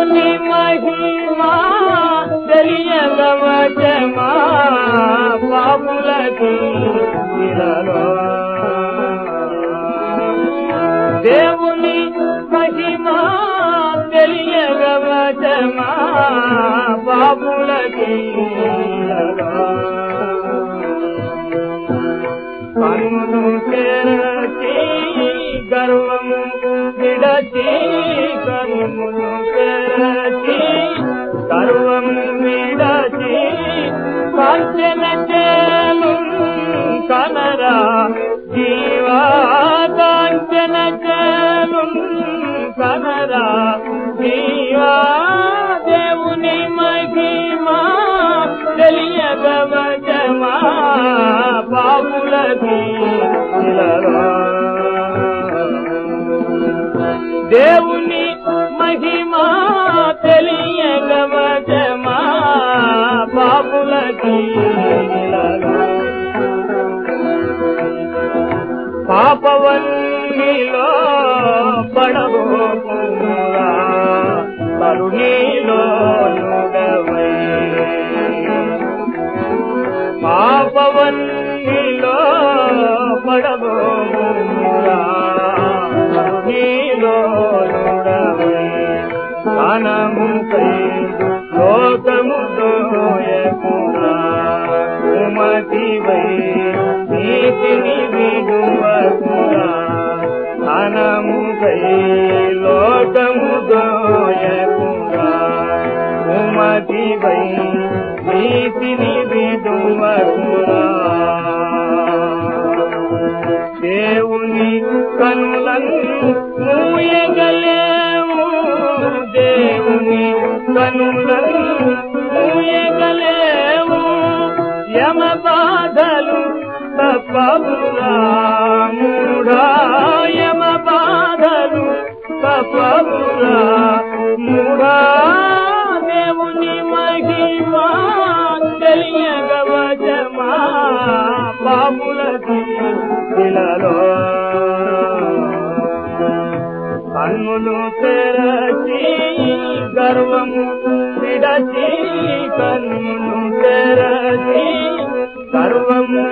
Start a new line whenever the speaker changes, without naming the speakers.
మహిమా తెలియగవచమా పాపులకి దేవుని మహిమా తెలియగవచమా పాపులకి ఇలలో కన్నులు తెరచి గర్వము విడచి కన్నులు గర్వము విడచి కాంచన చేలు కనరా జీవా కాంచన చేలు కనరా జీవా దేవుని మహిమా తెలియగవచమా పాపులకి ఇలలో దేవుని మహిమా పాపవన్నిలో పడబోకుండా కరుణీలో నుడవై పాపవన్నిలో పడబోకురా కరుణీలో నుడవై ధనముపై లోకము దోయకురా పతివై నీతిని విడువకురా ధనముపై లోకము దోయకురా కుమతివై నీతిని విడువకురా దేవుని కనులను మూయగలేవు దేవుని కనులను తప్పమురా మూఢా యమ బాధలు తప్పమురా మూఢా దేవుని మహిమా తెలియగవచమా? పాపులకి ఇలలో కన్నులు తెరచి గర్వము విడచి కన్నులు తెరచి గర్వము